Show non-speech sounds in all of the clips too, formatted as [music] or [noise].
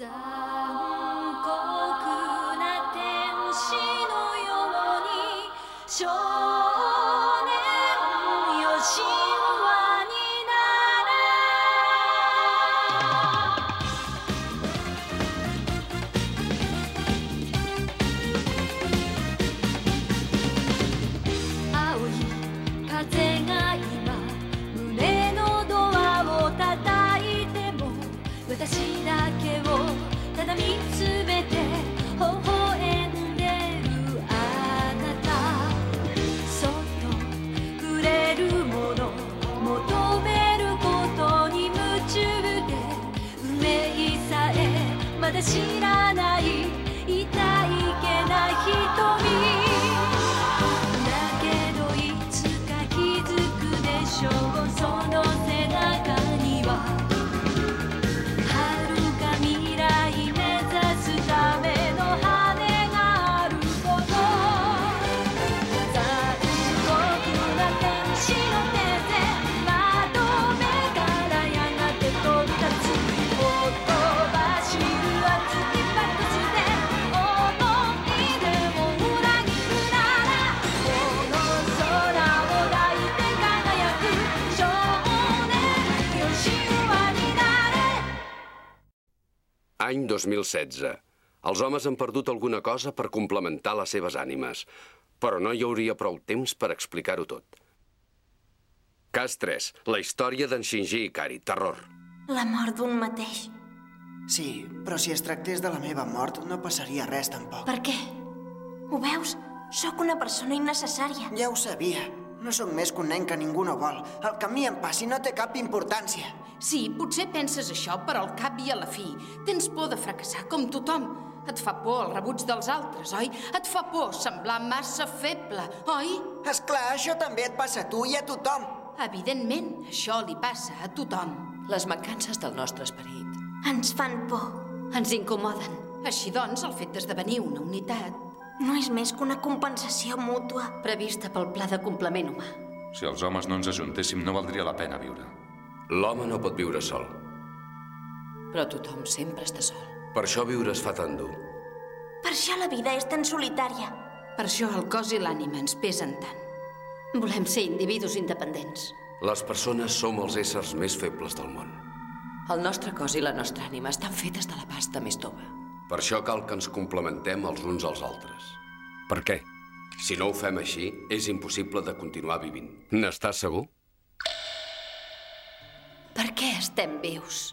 残酷な天使のようにまだ知らない Any 2016. Els homes han perdut alguna cosa per complementar les seves ànimes, però no hi hauria prou temps per explicar-ho tot. Cas 3. La història d'en Shinji Ikari. Terror. La mort d'un mateix. Sí, però si es tractés de la meva mort, no passaria res tampoc. Per què? Ho veus? Sóc una persona innecessària. Ja ho sabia. No sóc més que un nen que ningú no vol. El que a mi em passi no té cap importància. Sí, potser penses això, però al cap i a la fi tens por de fracassar com tothom. Et fa por el rebuig dels altres, oi? Et fa por semblar massa feble, oi? És clar, això també et passa a tu i a tothom. Evidentment, això li passa a tothom. Les mancances del nostre esperit. Ens fan por. Ens incomoden. Així doncs, el fet d'esdevenir una unitat No és més que una compensació mútua. Prevista pel pla de complement humà. Si els homes no ens ajuntéssim, no valdria la pena viure. L'home no pot viure sol. Però tothom sempre està sol. Per això viure es fa tan dur. Per això la vida és tan solitària. Per això el cos i l'ànima ens pesen tant. Volem ser individus independents. Les persones som els éssers més febles del món. El nostre cos i la nostra ànima estan fetes de la pasta més tova. Per això cal que ens complementem els uns als altres. Per què? Si no ho fem així, és impossible de continuar vivint. N'estàs segur? Per què estem vius?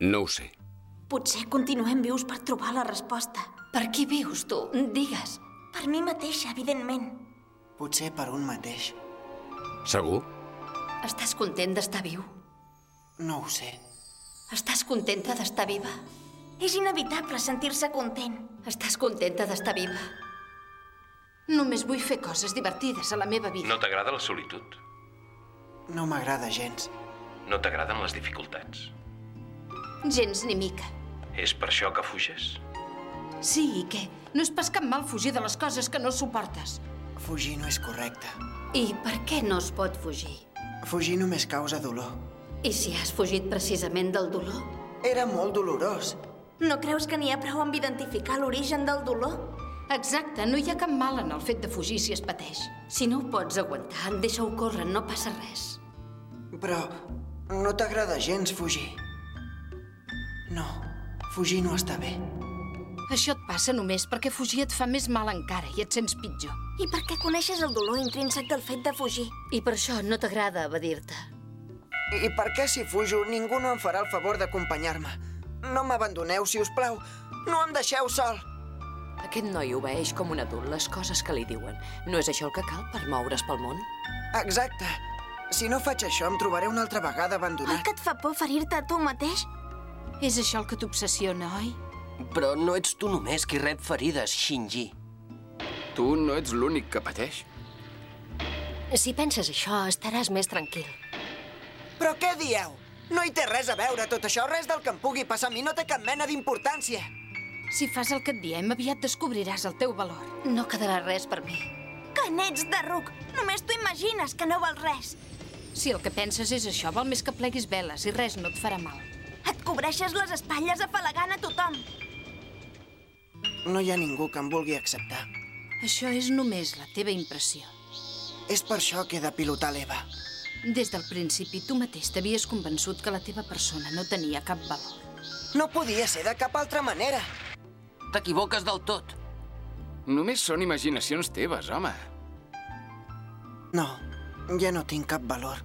No ho sé. Potser continuem vius per trobar la resposta. Per qui vius, tu? Digues. Per mi mateixa, evidentment. Potser per un mateix. Segur? Estàs content d'estar viu? No ho sé. Estàs contenta d'estar viva? És inevitable sentir-se content. Estàs contenta d'estar viva? Només vull fer coses divertides a la meva vida. No t'agrada la solitud? No m'agrada gens. No t'agraden les dificultats? Gens ni mica. És per això que fuges? Sí, i què? No és pas cap mal fugir de les coses que no suportes. Fugir no és correcte. I per què no es pot fugir? Fugir només causa dolor. I si has fugit precisament del dolor? Era molt dolorós. No creus que n'hi ha prou amb identificar l'origen del dolor? Exacte, no hi ha cap mal en el fet de fugir si es pateix. Si no ho pots aguantar, deixa-ho córrer, no passa res. Però no t'agrada gens fugir. No, fugir no està bé. Això et passa només perquè fugir et fa més mal encara i et sents pitjor. I perquè coneixes el dolor intrínsec del fet de fugir. I per això no t'agrada evadir-te. I per què si fujo ningú no em farà el favor d'acompanyar-me? No m'abandoneu, si us plau. No em deixeu sol. Aquest noi obeeix com un adult les coses que li diuen. No és això el que cal per moure's pel món? Exacte. Si no faig això, em trobaré una altra vegada Oi abandonat. que et fa por ferir-te a tu mateix? És això el que t'obsessiona, oi? Però no ets tu només qui rep ferides, Shinji. Tu no ets l'únic que pateix. Si penses això, estaràs més tranquil. Però què dieu? No hi té res a veure tot això. Res del que em pugui passar a mi no té cap mena d'importància. Si fas el que et diem, aviat descobriràs el teu valor. No quedarà res per mi. Que n'ets de ruc! Només t'ho imagines, que no vols res. Si el que penses és això, val més que pleguis veles i res no et farà mal. Et Et cobreixes les espatlles afalagant a tothom. No hi ha ningú que em vulgui acceptar. Això és només la teva impressió. És per això que he de pilotar l'Eva. Des del principi, tu mateix t'havies convençut que la teva persona no tenia cap valor. No podia ser de cap altra manera. T'equivoques del tot. Només són imaginacions teves, home. No, ja no tinc cap valor.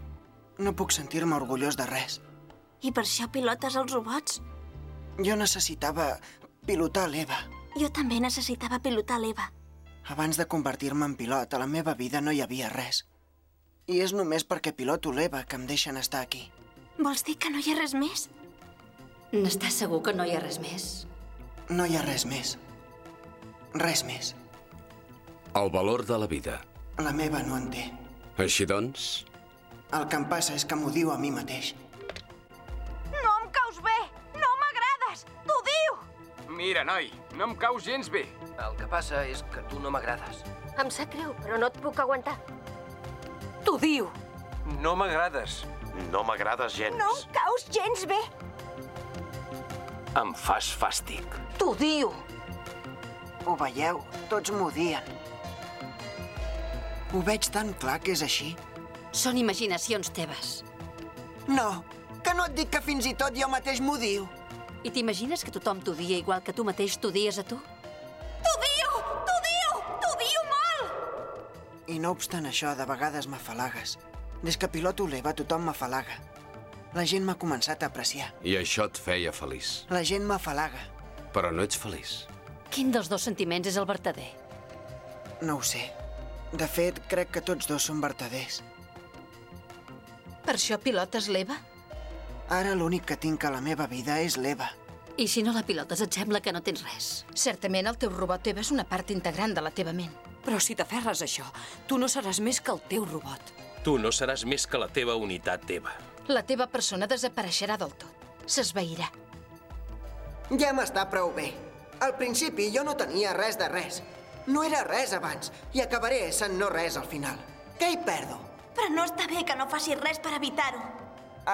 No puc sentir-me orgullós de res. I per això pilotes els robots? Jo necessitava pilotar l'Eva. Jo també necessitava pilotar l'Eva. Abans de convertir-me en pilot, a la meva vida no hi havia res. I és només perquè piloto l'Eva que em deixen estar aquí. Vols dir que no hi ha res més? N'estàs segur que no hi ha res més? No hi ha res més. Res més. El valor de la vida. La meva no en té. Així doncs, El que em passa és que m'ho diu a mi mateix. No em caus bé! No m'agrades! T'ho diu! Mira, noi, no em caus gens bé. El que passa és que tu no m'agrades. Em sap greu, però no et puc aguantar. T'ho diu! No m'agrades. No m'agrades gens. No em caus gens bé! Em fas fàstic. T'ho diu! Ho veieu? Tots m'ho dien. Ho veig tan clar que és així. Són imaginacions teves. No, que no et dic que fins i tot jo mateix m'ho diu. I t'imagines que tothom t'odia igual que tu mateix t'odies a tu? I no obstant això, de vegades m'afalagues. Des que piloto l'Eva, tothom m'afalaga. La gent m'ha començat a apreciar. i això et feia feliç. La gent m'afalaga. Però no ets feliç. Quin dels dos sentiments és el vertader? No ho sé. De fet, crec que tots dos són vertaders. Per això pilotes l'Eva? Ara l'únic que tinc a la meva vida és l'Eva. I si no la pilotes et sembla que no tens res? Certament el teu robot Eva és una part integrant de la teva ment. Però si t'aferres a això, tu no seràs més que el teu robot. Tu no seràs més que la teva unitat teva. La teva persona desapareixerà del tot. S'esvairà. Ja m'està prou bé. Al principi jo no tenia res de res. No era res abans, i acabaré sent no res al final. Què hi perdo? Però no està bé que no facis res per evitar-ho.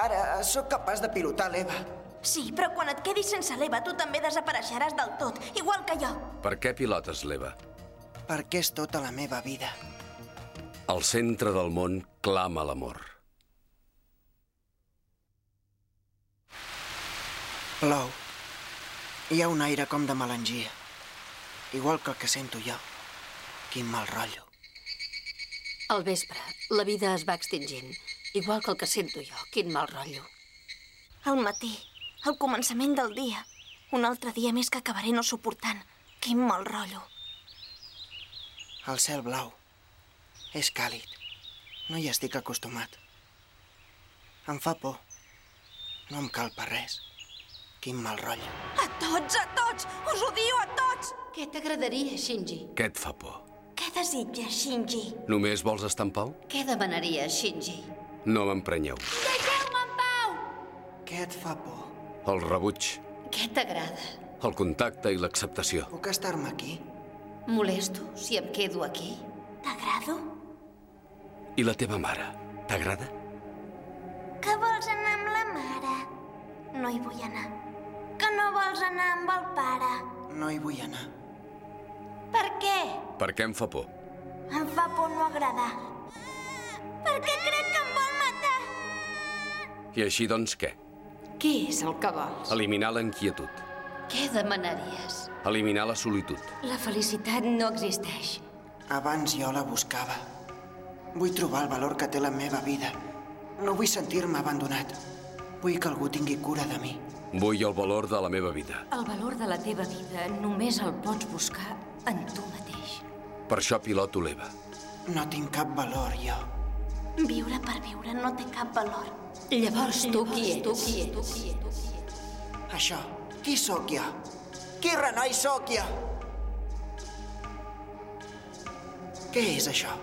Ara sóc capaç de pilotar l'Eva. Sí, però quan et quedis sense l'Eva, tu també desapareixeràs del tot, igual que jo. Per què pilotes l'Eva? Perquè és tota la meva vida. Al centre del món clama l'amor. Plou. Hi ha un aire com de melangia. Igual que el que sento jo. Quin mal rotllo. Al vespre, la vida es va extingint, igual que el que sento jo. Quin mal rotllo. Al matí, al començament del dia. Un altre dia més que acabaré no suportant. Quin mal rotllo. El cel blau. És càlid. No hi estic acostumat. Em fa por. No em cal per res. Quin mal rotllo. A tots, a tots! Us ho diu a tots! Què t'agradaria, Shinji? Què et fa por? Què desitges, Shinji? Només vols estar en pau? Què demanaries, Shinji? No m'emprenyeu. Deixeu-me en pau! Què et fa por? El rebuig, Què t'agrada? el contacte i l'acceptació. Puc estar-me aquí? Molesto si em quedo aquí? T'agrado? I la teva mare? T'agrada? Que vols anar amb la mare? No hi vull anar. Que no vols anar amb el pare? No hi vull anar. Per què? Per què em fa por? Em fa por no agradar. Perquè crec que em vol matar. I així doncs què? Què és el que vols? Eliminar la inquietud. Què demanaries? Eliminar la solitud. La felicitat no existeix. Abans jo la buscava. Vull trobar el valor que té la meva vida. No vull sentir-me abandonat. Vull que algú tingui cura de mi. Vull el valor de la meva vida. El valor de la teva vida només el pots buscar en tu mateix. Per això piloto l'Eva. No tinc cap valor, jo. Viure per viure no té cap valor. Llavors tu qui ets? Tu qui ets? Això. Qui sóc jo? Qui renoi sóc jo? Què és això?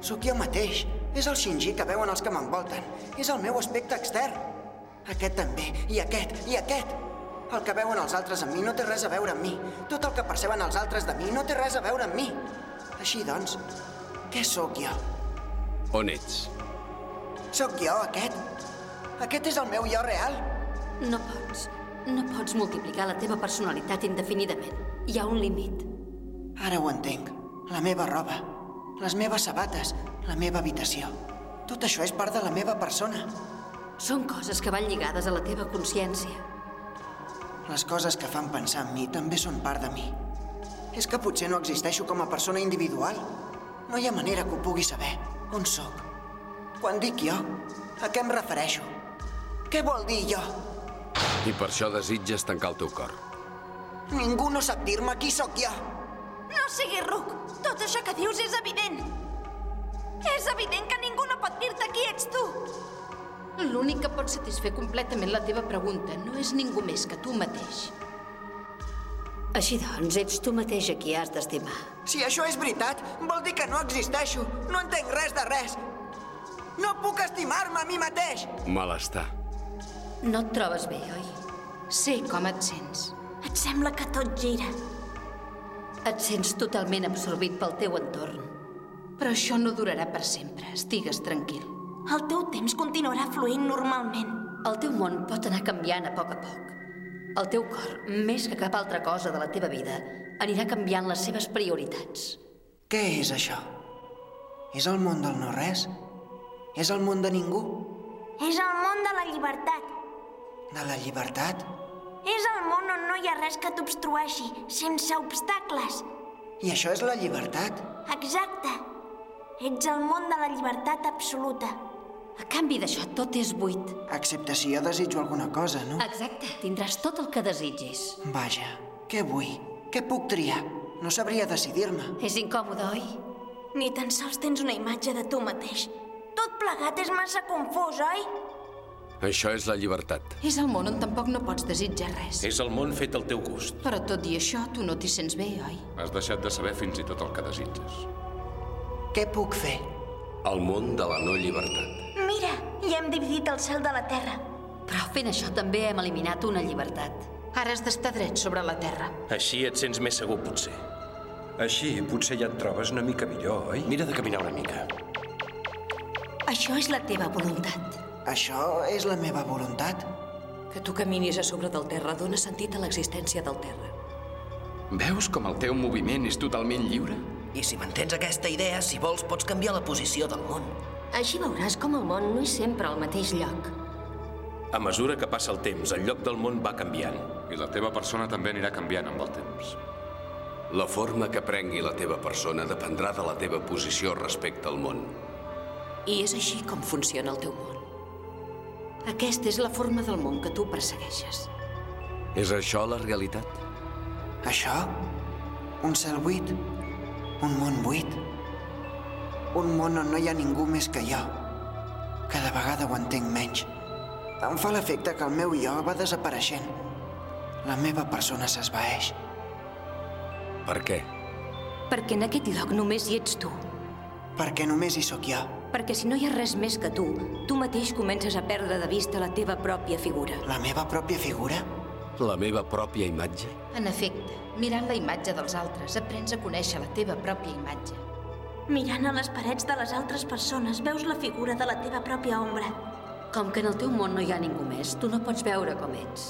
Sóc jo mateix. És el Shinji que veuen els que m'envolten. És el meu aspecte extern. Aquest també, i aquest, i aquest. El que veuen els altres en mi no té res a veure amb mi. Tot el que perceben els altres de mi no té res a veure amb mi. Així doncs, què sóc jo? On ets? Sóc jo, aquest? Aquest és el meu jo real? No pots. No pots multiplicar la teva personalitat indefinidament. Hi ha un límit. Ara ho entenc. La meva roba, les meves sabates, la meva habitació. Tot això és part de la meva persona. Són coses que van lligades a la teva consciència. Les coses que fan pensar en mi també són part de mi. És que potser no existeixo com a persona individual. No hi ha manera que ho pugui saber. On sóc? Quan dic jo, a què em refereixo? Què vol dir jo? I per això desitges tancar el teu cor. Ningú no sap dir-me qui sóc jo. No siguis ruc. Tot això que dius és evident. És evident que ningú no pot dir-te qui ets tu. L'únic que pot satisfer completament la teva pregunta no és ningú més que tu mateix. Així doncs, ets tu mateix a qui has d'estimar. Si això és veritat, vol dir que no existeixo. No entenc res de res. No puc estimar-me a mi mateix. Malestar. No et trobes bé, oi? Sé com et sents. Et sembla que tot gira. Et sents totalment absorbit pel teu entorn. Però això no durarà per sempre. Estigues tranquil. El teu temps continuarà fluint normalment. El teu món pot anar canviant a poc a poc. El teu cor, més que cap altra cosa de la teva vida, anirà canviant les seves prioritats. Què és això? És el món del no-res? És el món de ningú? És el món de la llibertat. De la llibertat? És el món on no hi ha res que t'obstrueixi, sense obstacles. I això és la llibertat? Exacte. Ets el món de la llibertat absoluta. A canvi d'això, tot és buit. Excepte si jo desitjo alguna cosa, no? Exacte. Tindràs tot el que desitgis. Vaja, què vull? Què puc triar? No sabria decidir-me. És incòmode, oi? Ni tan sols tens una imatge de tu mateix. Tot plegat és massa confús, oi? Això és la llibertat. És el món on tampoc no pots desitjar res. És el món fet al teu gust. Però tot i això, tu no t'hi sents bé, oi? Has deixat de saber fins i tot el que desitges. Què puc fer? El món de la no llibertat. Mira, ja hem dividit el cel de la terra. Però fent això també hem eliminat una llibertat. Ara has d'estar dret sobre la terra. Així et sents més segur, potser. Així potser ja et trobes una mica millor, oi? Mira de caminar una mica. Això és la teva voluntat. Això és la meva voluntat? Que tu caminis a sobre del terra dona sentit a l'existència del terra. Veus com el teu moviment és totalment lliure? I si mantens aquesta idea, si vols, pots canviar la posició del món. Així veuràs com el món no és sempre al mateix lloc. A mesura que passa el temps, el lloc del món va canviant. I la teva persona també anirà canviant amb el temps. La forma que prengui la teva persona dependrà de la teva posició respecte al món. I és així com funciona el teu món. Aquesta és la forma del món que tu persegueixes. És això la realitat? Això? Un cel buit? Un món buit? Un món on no hi ha ningú més que jo. Cada vegada ho entenc menys. Em fa l'efecte que el meu jo va desapareixent. La meva persona s'esvaeix. Per què? Perquè en aquest lloc només hi ets tu. Perquè només hi sóc jo. Perquè si no hi ha res més que tu, tu mateix comences a perdre de vista la teva pròpia figura. La meva pròpia figura? La meva pròpia imatge? En efecte, mirant la imatge dels altres, aprens a conèixer la teva pròpia imatge. Mirant a les parets de les altres persones, veus la figura de la teva pròpia ombra. Com que en el teu món no hi ha ningú més, tu no pots veure com ets.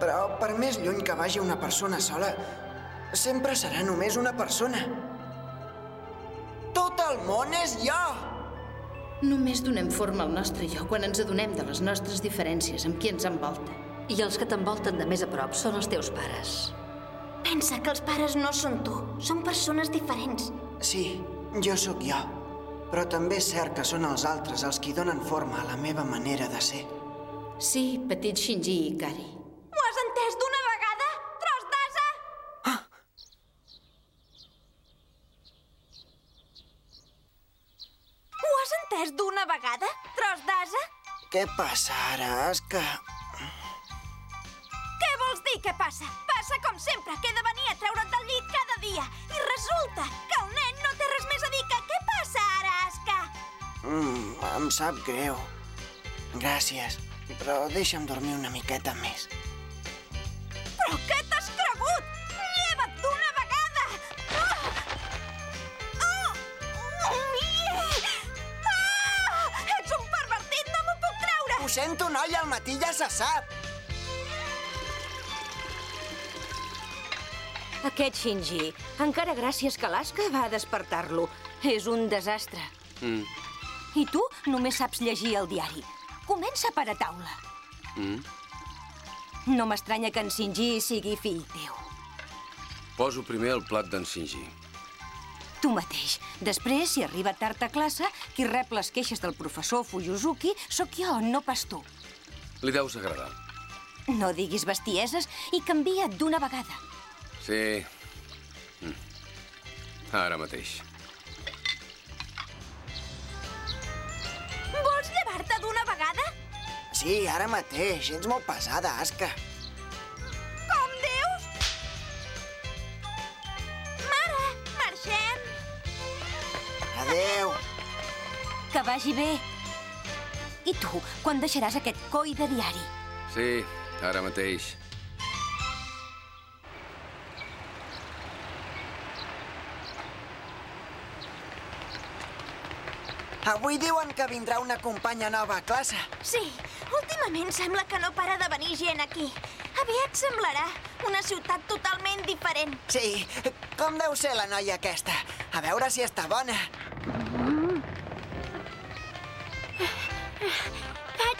Però per més lluny que vagi una persona sola, sempre serà només una persona. Tot el món és jo! Només donem forma al nostre jo quan ens adonem de les nostres diferències amb qui ens envolta. I els que t'envolten de més a prop són els teus pares. Pensa que els pares no són tu, són persones diferents. Sí, jo sóc jo. Però també és cert que són els altres els qui donen forma a la meva manera de ser. Sí, petit Shinji Ikari. Ho has entès d'una vegada, tros d'asa? Ah! Ho has d'una vegada, tros d'asa? Què passa ara? És que... Què vols dir què passa? Passa com sempre, que he de venir a treure't del llit cada dia. I resulta que el nen no té res més a dir que què passa ara, Aska? Mm, em sap greu. Gràcies, però deixa'm dormir una miqueta més. fet un olla al matí ja se sap. Aquest Shinji, encara gràcies que l'Asca va despertar-lo. És un desastre. Mm. I tu només saps llegir el diari. Comença per a taula. Mm. No m'estranya que en Shinji sigui fill teu. Poso primer el plat d'en Shinji. Tu mateix. Després, si arriba tard a classe, qui rep les queixes del professor Fuyuzuki sóc jo, no pas tu. Li deus agradar. No diguis bestieses i canvia't d'una vegada. Sí. Mm. Ara mateix. Vols llevar-te d'una vegada? Sí, ara mateix. Ets molt pesada, Aska. Adeu. Que vagi bé. I tu, quan deixaràs aquest coi de diari? Sí, ara mateix. Avui diuen que vindrà una companya nova a classe. Sí, últimament sembla que no para de venir gent aquí. Aviat semblarà una ciutat totalment diferent. Sí, com deu ser la noia aquesta? A veure si està bona.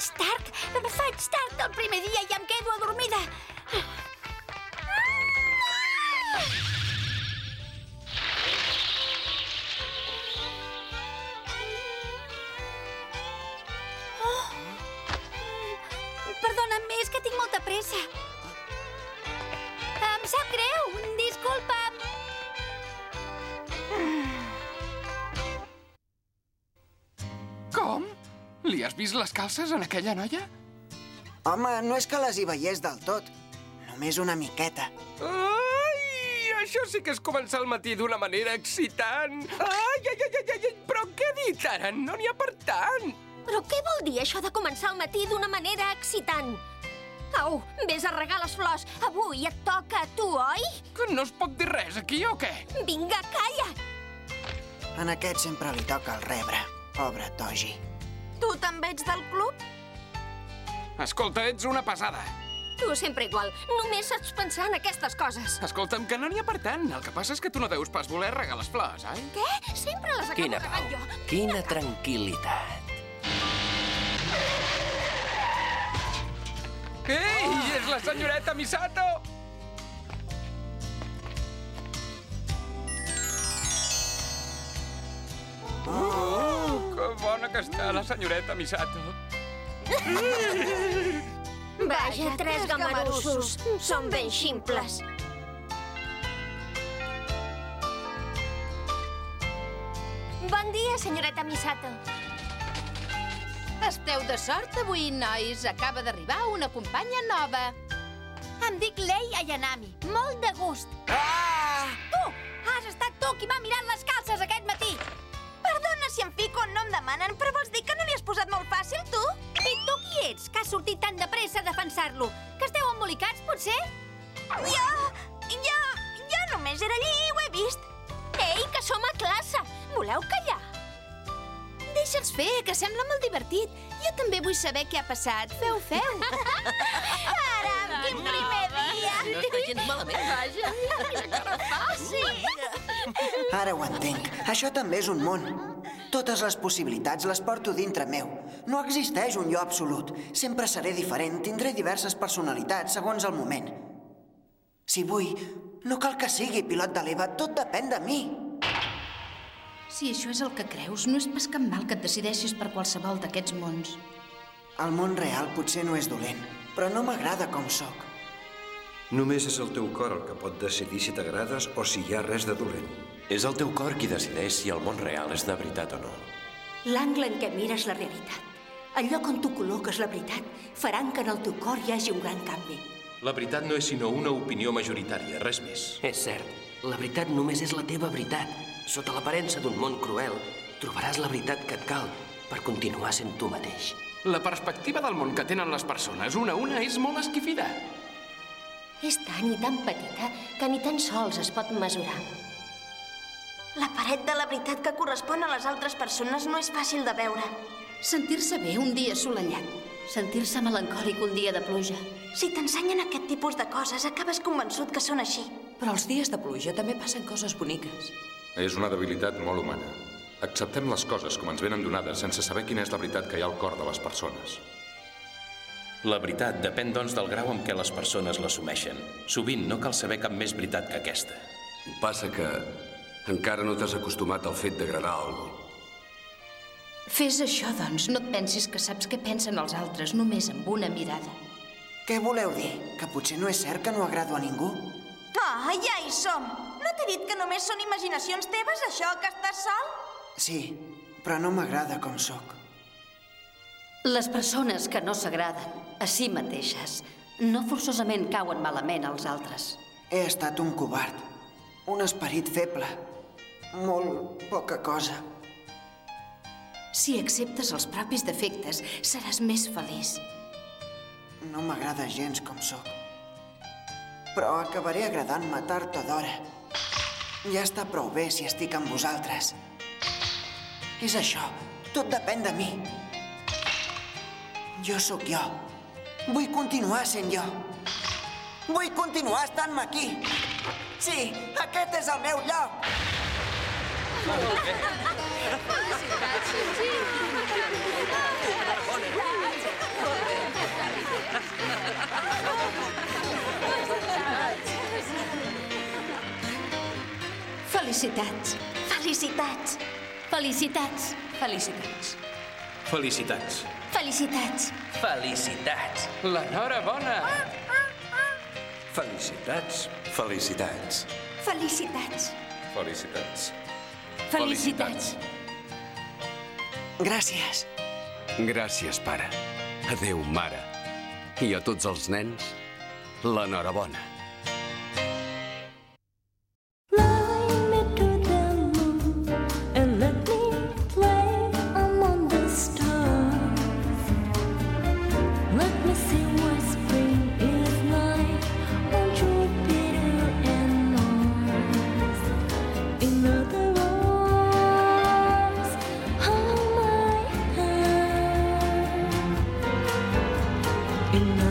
Faig tard, faig tard el primer dia i em quedo adormida. Oh. Perdona'm, és que tinc molta pressa. Em sap greu, Has vist les calces en aquella noia? Home, no és que les hi veiés del tot. Només una miqueta. Ai, això sí que és començar el matí d'una manera excitant. Ai, ai, ai, ai, ai, però què ha dit ara? No n'hi ha per tant. Però què vol dir això de començar el matí d'una manera excitant? Au, vés a regar les flors. Avui et toca a tu, oi? Que no es pot dir res aquí o què? Vinga, calla! En aquest sempre li toca el rebre. Pobre Toji. Tu també ets del club? Escolta, ets una pesada. Tu sempre igual. Només saps pensar en aquestes coses. Escolta'm, que no n'hi ha per tant. El que passa és que tu no deus pas voler regar les flors, oi? Què? Sempre les acabo Quina pau, jo. quina tranquil·litat. Ei, és la senyoreta Misato! Està la senyoreta Misato. [laughs] Vaja, tres gamarussos. Són ben ximples. Bon dia, senyoreta Misato. Esteu de sort avui, nois. Acaba d'arribar una companya nova. Em dic Lei Ayanami. Molt de gust. Ah! Tu! Has estat tu qui m'ha mirat les calces aquest matí. Perdona no em demanen, però vols dir que no li has posat molt fàcil, tu? I tu qui ets, que has sortit tan de pressa a defensar-lo? Que esteu embolicats, potser? Jo... jo... jo només era allí i ho he vist. Ei, que som a classe! Voleu callar? Deixa'ls fer, que sembla molt divertit. Jo també vull saber què ha passat. Feu, feu. [laughs] Ara, quin primer dia! No està gens malament. Vaja, quina cara fa! Sí! [laughs] Ara ho entenc. Això també és un món. Totes les possibilitats les porto dintre meu. No existeix un jo absolut. Sempre seré diferent, tindré diverses personalitats segons el moment. Si vull, no cal que sigui pilot de l'EVA, tot depèn de mi. Si això és el que creus, no és pas cap mal que et decideixis per qualsevol d'aquests mons. El món real potser no és dolent, però no m'agrada com sóc. Només és el teu cor el que pot decidir si t'agrades o si hi ha res de dolent. És el teu cor qui decideix si el món real és de veritat o no. L'angle en què mires la realitat, el lloc on tu col·loques la veritat, faran que en el teu cor hi hagi un gran canvi. La veritat no és sinó una opinió majoritària, res més. És cert, la veritat només és la teva veritat. Sota l'aparença d'un món cruel, trobaràs la veritat que et cal per continuar sent tu mateix. La perspectiva del món que tenen les persones una a una és molt esquifida. És tan i tan petita que ni tan sols es pot mesurar. La paret de la veritat que correspon a les altres persones no és fàcil de veure. Sentir-se bé un dia assolellat. Sentir-se melancòlic un dia de pluja. Si t'ensenyen aquest tipus de coses, acabes convençut que són així. Però els dies de pluja també passen coses boniques. És una debilitat molt humana. Acceptem les coses com ens venen donades sense saber quina és la veritat que hi ha al cor de les persones. La veritat depèn, doncs, del grau amb què les persones l'assumeixen. Sovint no cal saber cap més veritat que aquesta. Passa que encara no t'has acostumat al fet d'agradar a algú. Fes això, doncs. No et pensis que saps què pensen els altres només amb una mirada. Què voleu dir? Que potser no és cert que no agrado a ningú? Ah, ja hi som! No t'he dit que només són imaginacions teves, això, que estàs sol? Sí, però no m'agrada com sóc. Les persones que no s'agraden a si mateixes no forçosament cauen malament als altres. He estat un covard, un esperit feble, molt poca cosa. Si acceptes els propis defectes, seràs més feliç. No m'agrada gens com sóc. Però acabaré agradant-me tard o d'hora. Ja està prou bé si estic amb vosaltres. És això. Tot depèn de mi. Jo sóc jo. Vull continuar sent jo. Vull continuar estant-me aquí. Sí, aquest és el meu lloc. Felicitats. Felicitats. Felicitats. Felicitats. Felicitats. Felicitats. Felicitats. L'enhorabona. Felicitats. Felicitats. Felicitats. Felicitats. Felicitats. Gràcies. Gràcies, pare. Adéu, mare. I a tots els nens, l'enhorabona. in the